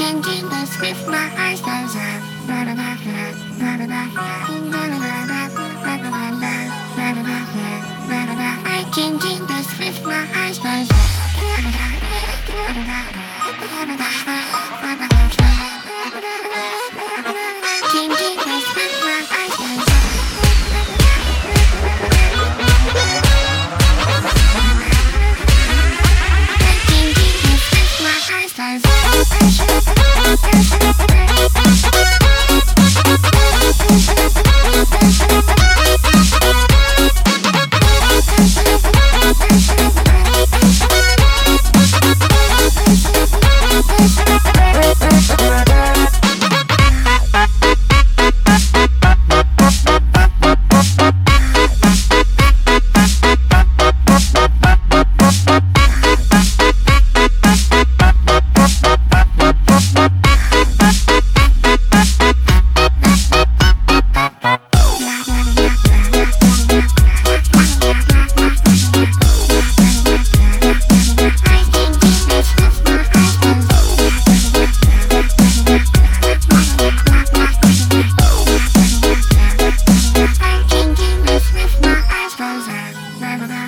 Changing this with my eyes closed I changing this with my eyes closed my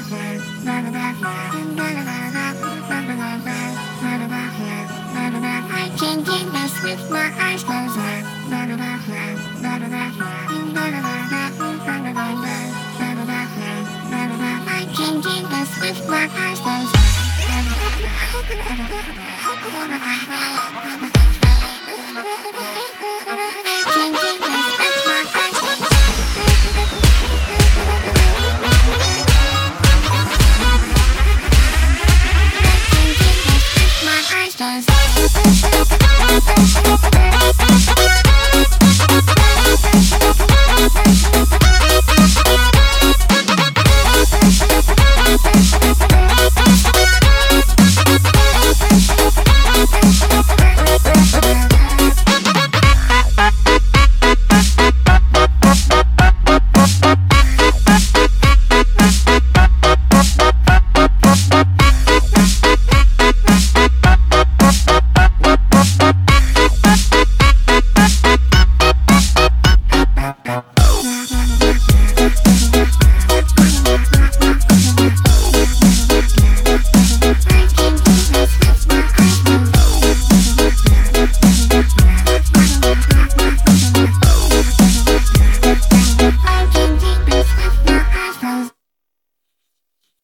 closed. I'm changing this with my eyes closed. I'm changing this with my eyes closed. hypnotized.